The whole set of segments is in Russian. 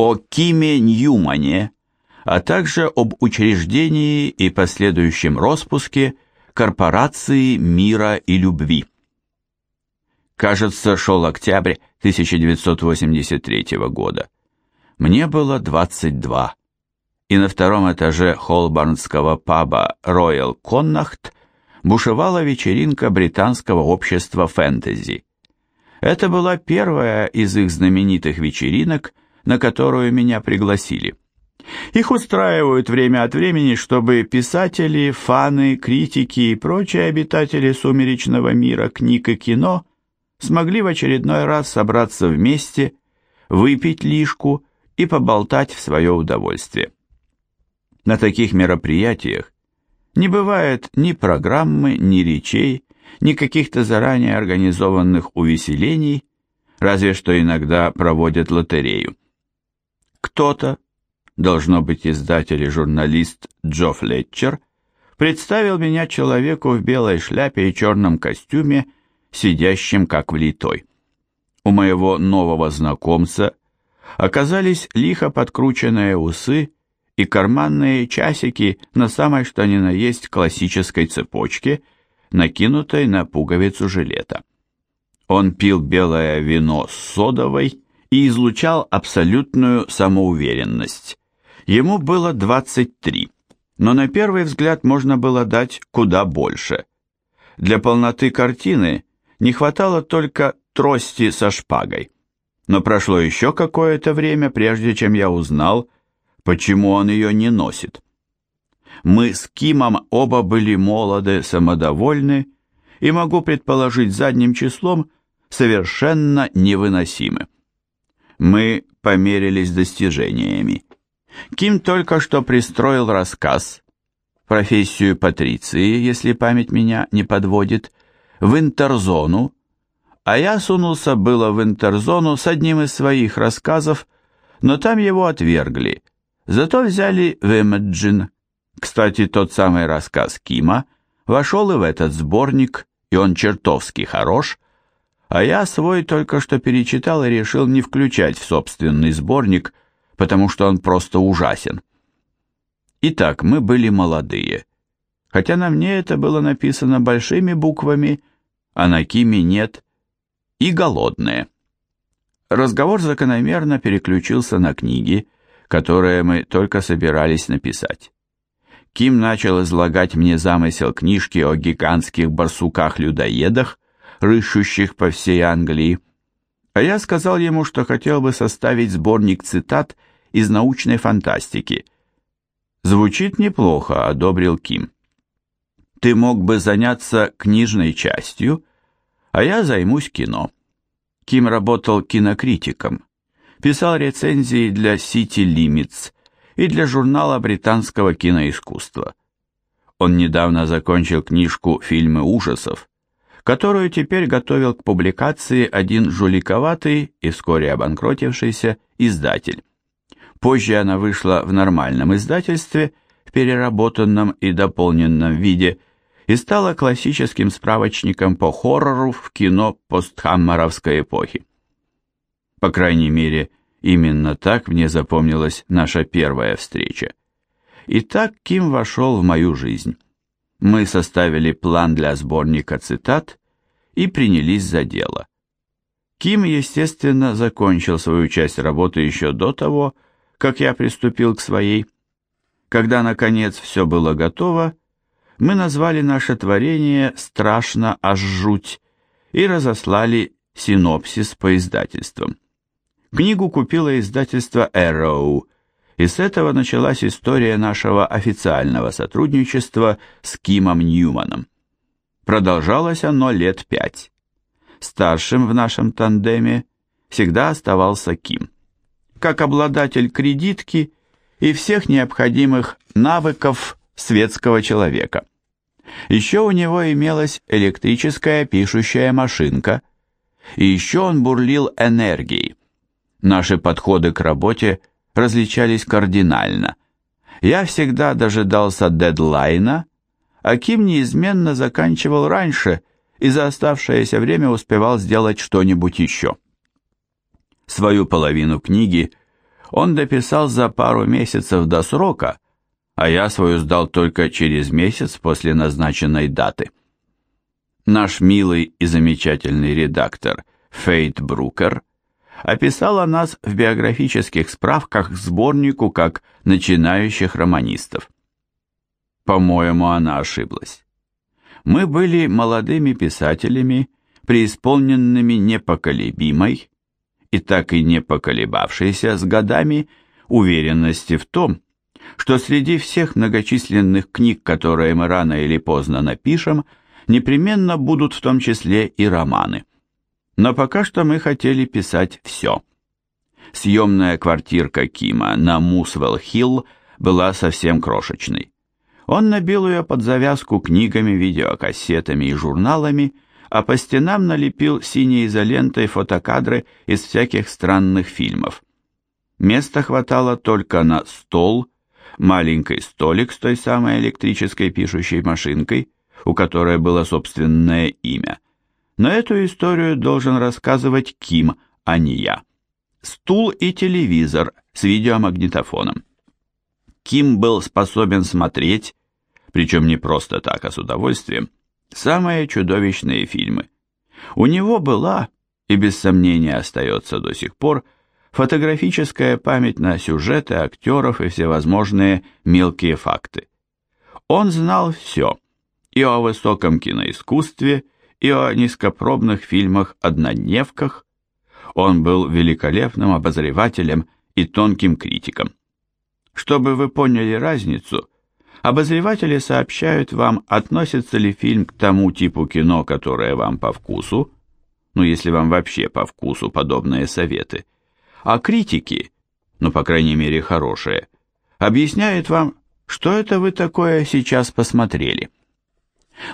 о Киме Ньюмане, а также об учреждении и последующем распуске Корпорации мира и любви. Кажется, шел октябрь 1983 года. Мне было 22, и на втором этаже холборнского паба Royal Connacht бушевала вечеринка британского общества фэнтези. Это была первая из их знаменитых вечеринок, на которую меня пригласили. Их устраивают время от времени, чтобы писатели, фаны, критики и прочие обитатели сумеречного мира книг и кино смогли в очередной раз собраться вместе, выпить лишку и поболтать в свое удовольствие. На таких мероприятиях не бывает ни программы, ни речей, ни каких-то заранее организованных увеселений, разве что иногда проводят лотерею. Кто-то, должно быть издатель и журналист Джо Флетчер, представил меня человеку в белой шляпе и черном костюме, сидящим как влитой. У моего нового знакомца оказались лихо подкрученные усы и карманные часики на самой что ни на есть классической цепочке, накинутой на пуговицу жилета. Он пил белое вино с содовой и излучал абсолютную самоуверенность. Ему было 23, но на первый взгляд можно было дать куда больше. Для полноты картины не хватало только трости со шпагой. Но прошло еще какое-то время, прежде чем я узнал, почему он ее не носит. Мы с Кимом оба были молоды, самодовольны и, могу предположить задним числом, совершенно невыносимы. Мы померились достижениями. Ким только что пристроил рассказ, профессию патриции, если память меня не подводит, в интерзону, а я сунулся было в интерзону с одним из своих рассказов, но там его отвергли, зато взяли в Imagine. Кстати, тот самый рассказ Кима вошел и в этот сборник, и он чертовски хорош, а я свой только что перечитал и решил не включать в собственный сборник, потому что он просто ужасен. Итак, мы были молодые, хотя на мне это было написано большими буквами, а на Киме нет, и голодные. Разговор закономерно переключился на книги, которые мы только собирались написать. Ким начал излагать мне замысел книжки о гигантских барсуках-людоедах, рыщущих по всей Англии, а я сказал ему, что хотел бы составить сборник цитат из научной фантастики. «Звучит неплохо», — одобрил Ким. «Ты мог бы заняться книжной частью, а я займусь кино». Ким работал кинокритиком, писал рецензии для City Limits и для журнала британского киноискусства. Он недавно закончил книжку «Фильмы ужасов», которую теперь готовил к публикации один жуликоватый и вскоре обанкротившийся издатель. Позже она вышла в нормальном издательстве, в переработанном и дополненном виде, и стала классическим справочником по хоррору в кино постхаммеровской эпохи. По крайней мере, именно так мне запомнилась наша первая встреча. И так Ким вошел в мою жизнь. Мы составили план для сборника цитат и принялись за дело. Ким, естественно, закончил свою часть работы еще до того, как я приступил к своей. Когда, наконец, все было готово, мы назвали наше творение «Страшно аж жуть» и разослали синопсис по издательствам. Книгу купило издательство Arrow, и с этого началась история нашего официального сотрудничества с Кимом Ньюманом. Продолжалось оно лет пять. Старшим в нашем тандеме всегда оставался Ким. Как обладатель кредитки и всех необходимых навыков светского человека. Еще у него имелась электрическая пишущая машинка, и еще он бурлил энергией. Наши подходы к работе различались кардинально. Я всегда дожидался дедлайна, а Ким неизменно заканчивал раньше и за оставшееся время успевал сделать что-нибудь еще. Свою половину книги Он дописал за пару месяцев до срока, а я свою сдал только через месяц после назначенной даты. Наш милый и замечательный редактор Фейт Брукер описала нас в биографических справках к сборнику как начинающих романистов. По-моему, она ошиблась. Мы были молодыми писателями, преисполненными непоколебимой и так и не поколебавшейся с годами уверенности в том, что среди всех многочисленных книг, которые мы рано или поздно напишем, непременно будут в том числе и романы. Но пока что мы хотели писать все. Съемная квартирка Кима на Мусвелл-Хилл была совсем крошечной. Он набил ее под завязку книгами, видеокассетами и журналами, а по стенам налепил синей изолентой фотокадры из всяких странных фильмов. Места хватало только на стол, маленький столик с той самой электрической пишущей машинкой, у которой было собственное имя. Но эту историю должен рассказывать Ким, а не я. Стул и телевизор с видеомагнитофоном. Ким был способен смотреть, причем не просто так, а с удовольствием, самые чудовищные фильмы. У него была, и без сомнения остается до сих пор, фотографическая память на сюжеты, актеров и всевозможные мелкие факты. Он знал все, и о высоком киноискусстве, и о низкопробных фильмах-однодневках. Он был великолепным обозревателем и тонким критиком. Чтобы вы поняли разницу, обозреватели сообщают вам, относится ли фильм к тому типу кино, которое вам по вкусу, ну если вам вообще по вкусу подобные советы, а критики, ну, по крайней мере, хорошие, объясняют вам, что это вы такое сейчас посмотрели.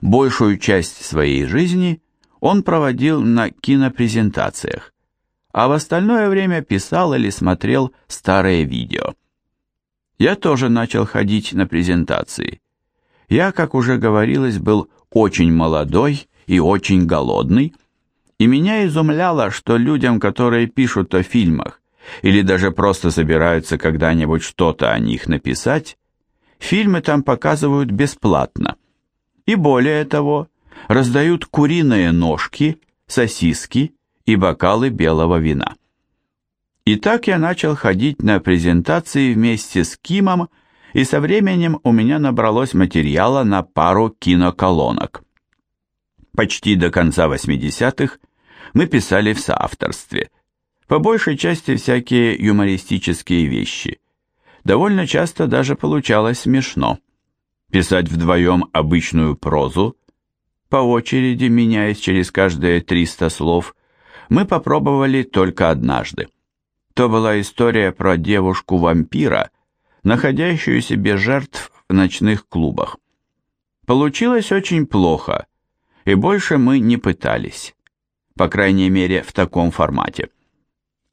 Большую часть своей жизни он проводил на кинопрезентациях, а в остальное время писал или смотрел старые видео. Я тоже начал ходить на презентации. Я, как уже говорилось, был очень молодой и очень голодный, и меня изумляло, что людям, которые пишут о фильмах или даже просто собираются когда-нибудь что-то о них написать, фильмы там показывают бесплатно. И более того, раздают куриные ножки, сосиски и бокалы белого вина. И так я начал ходить на презентации вместе с Кимом, и со временем у меня набралось материала на пару киноколонок. Почти до конца 80-х мы писали в соавторстве. По большей части всякие юмористические вещи. Довольно часто даже получалось смешно. Писать вдвоем обычную прозу, по очереди меняясь через каждые 300 слов, мы попробовали только однажды. То была история про девушку-вампира, находящуюся без жертв в ночных клубах. Получилось очень плохо, и больше мы не пытались по крайней мере в таком формате.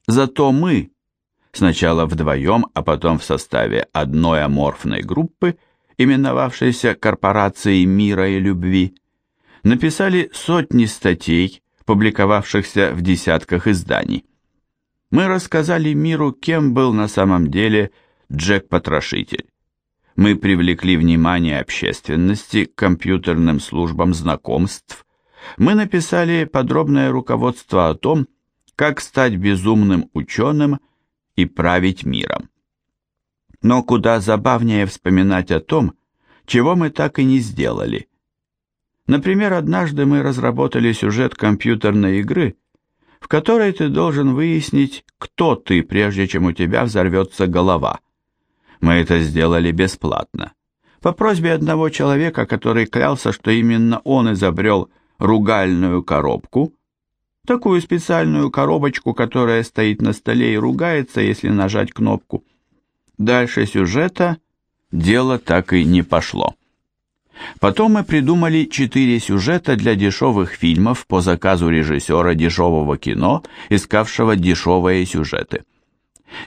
Зато мы, сначала вдвоем, а потом в составе одной аморфной группы, именовавшейся Корпорацией мира и любви, написали сотни статей, публиковавшихся в десятках изданий. Мы рассказали миру, кем был на самом деле Джек-потрошитель. Мы привлекли внимание общественности к компьютерным службам знакомств, мы написали подробное руководство о том, как стать безумным ученым и править миром. Но куда забавнее вспоминать о том, чего мы так и не сделали. Например, однажды мы разработали сюжет компьютерной игры, в которой ты должен выяснить, кто ты, прежде чем у тебя взорвется голова. Мы это сделали бесплатно. По просьбе одного человека, который клялся, что именно он изобрел ругальную коробку, такую специальную коробочку, которая стоит на столе и ругается, если нажать кнопку. Дальше сюжета дело так и не пошло. Потом мы придумали четыре сюжета для дешевых фильмов по заказу режиссера дешевого кино, искавшего дешевые сюжеты.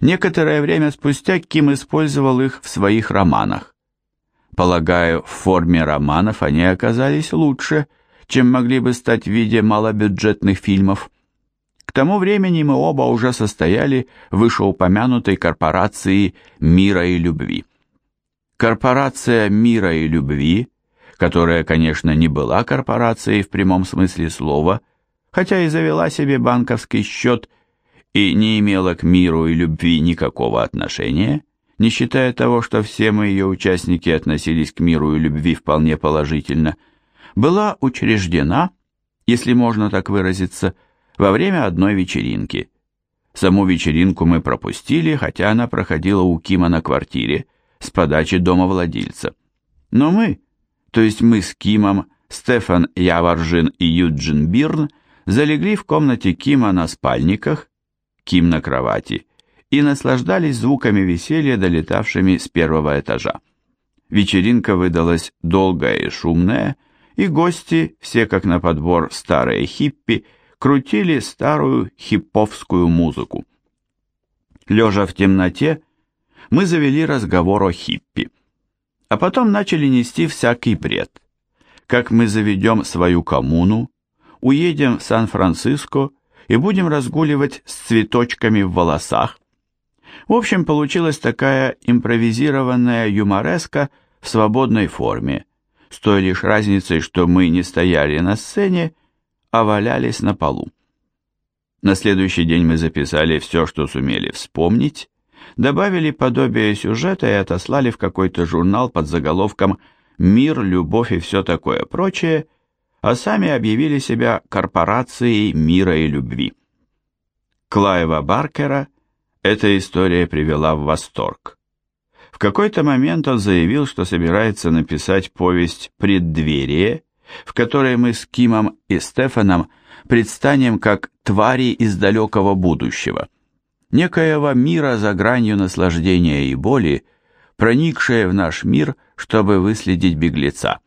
Некоторое время спустя Ким использовал их в своих романах. Полагаю, в форме романов они оказались лучше, чем могли бы стать в виде малобюджетных фильмов. К тому времени мы оба уже состояли в вышеупомянутой корпорации мира и любви. Корпорация мира и любви, которая, конечно, не была корпорацией в прямом смысле слова, хотя и завела себе банковский счет и не имела к миру и любви никакого отношения, не считая того, что все мы ее участники относились к миру и любви вполне положительно, была учреждена, если можно так выразиться, во время одной вечеринки. Саму вечеринку мы пропустили, хотя она проходила у Кима на квартире с подачи домовладельца. Но мы, то есть мы с Кимом, Стефан Яваржин и Юджин Бирн, залегли в комнате Кима на спальниках, Ким на кровати, и наслаждались звуками веселья, долетавшими с первого этажа. Вечеринка выдалась долгая и шумная, и гости, все как на подбор старые хиппи, крутили старую хипповскую музыку. Лежа в темноте, мы завели разговор о хиппи, а потом начали нести всякий бред. Как мы заведем свою коммуну, уедем в Сан-Франциско и будем разгуливать с цветочками в волосах. В общем, получилась такая импровизированная юмореска в свободной форме, с той лишь разницей, что мы не стояли на сцене, а валялись на полу. На следующий день мы записали все, что сумели вспомнить, добавили подобие сюжета и отослали в какой-то журнал под заголовком «Мир, любовь и все такое прочее», а сами объявили себя корпорацией мира и любви. Клайва Баркера эта история привела в восторг. В какой-то момент он заявил, что собирается написать повесть «Преддверие», в которой мы с Кимом и Стефаном предстанем как твари из далекого будущего, некоего мира за гранью наслаждения и боли, проникшее в наш мир, чтобы выследить беглеца.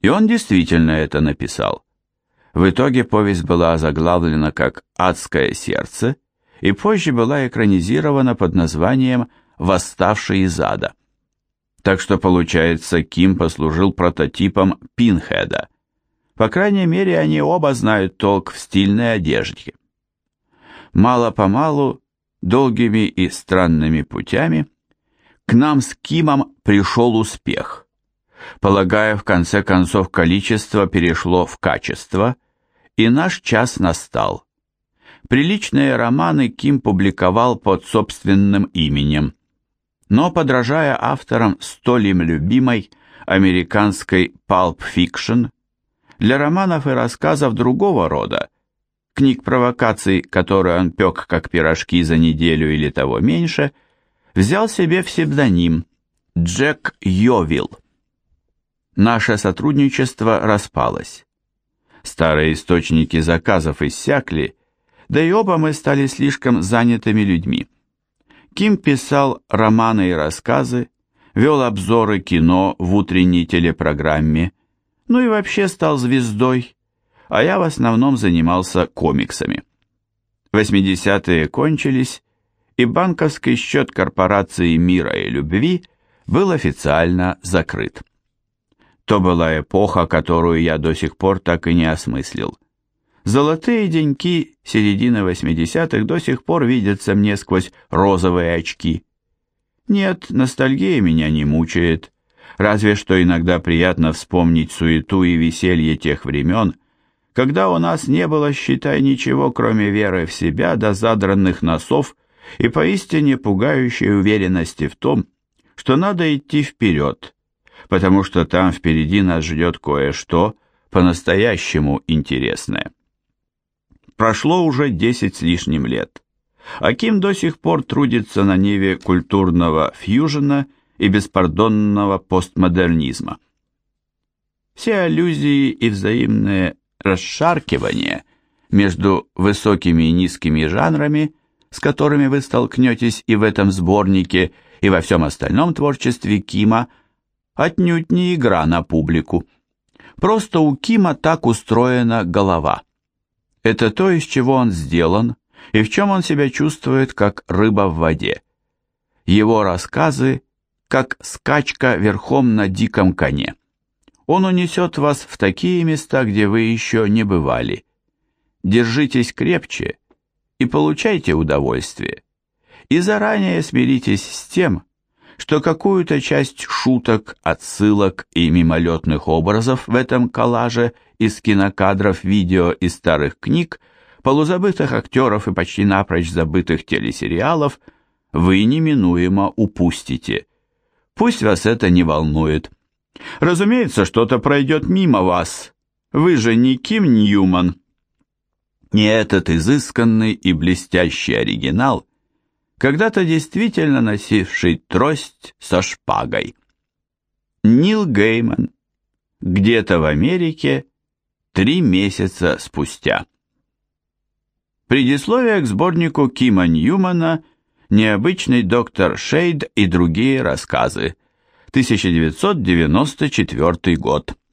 И он действительно это написал. В итоге повесть была озаглавлена как «Адское сердце» и позже была экранизирована под названием «Адское восставший из ада. Так что, получается, Ким послужил прототипом Пинхеда. По крайней мере, они оба знают толк в стильной одежде. Мало-помалу, долгими и странными путями, к нам с Кимом пришел успех. Полагаю, в конце концов количество перешло в качество, и наш час настал. Приличные романы Ким публиковал под собственным именем но подражая авторам столь им любимой американской Fiction, для романов и рассказов другого рода, книг провокаций, которые он пек как пирожки за неделю или того меньше, взял себе псевдоним Джек Йовил. Наше сотрудничество распалось. Старые источники заказов иссякли, да и оба мы стали слишком занятыми людьми. Ким писал романы и рассказы, вел обзоры кино в утренней телепрограмме, ну и вообще стал звездой, а я в основном занимался комиксами. 80-е кончились, и банковский счет корпорации мира и любви был официально закрыт. То была эпоха, которую я до сих пор так и не осмыслил. Золотые деньки середины 80-х до сих пор видятся мне сквозь розовые очки. Нет, ностальгия меня не мучает, разве что иногда приятно вспомнить суету и веселье тех времен, когда у нас не было, считай, ничего, кроме веры в себя до задранных носов и поистине пугающей уверенности в том, что надо идти вперед, потому что там впереди нас ждет кое-что по-настоящему интересное. Прошло уже десять с лишним лет. Аким до сих пор трудится на ниве культурного фьюжена и беспардонного постмодернизма. Все аллюзии и взаимные расшаркивания между высокими и низкими жанрами, с которыми вы столкнетесь и в этом сборнике, и во всем остальном творчестве Кима, отнюдь не игра на публику. Просто у Кима так устроена голова. Это то, из чего он сделан и в чем он себя чувствует, как рыба в воде. Его рассказы, как скачка верхом на диком коне. Он унесет вас в такие места, где вы еще не бывали. держитесь крепче и получайте удовольствие. И заранее смиритесь с тем, что какую-то часть шуток, отсылок и мимолетных образов в этом коллаже из кинокадров, видео и старых книг, полузабытых актеров и почти напрочь забытых телесериалов вы неминуемо упустите. Пусть вас это не волнует. Разумеется, что-то пройдет мимо вас. Вы же не Ким Ньюман. Не этот изысканный и блестящий оригинал, когда-то действительно носивший трость со шпагой. Нил Гейман. Где-то в Америке три месяца спустя. Предисловие к сборнику Кима Ньюмана «Необычный доктор Шейд и другие рассказы», 1994 год.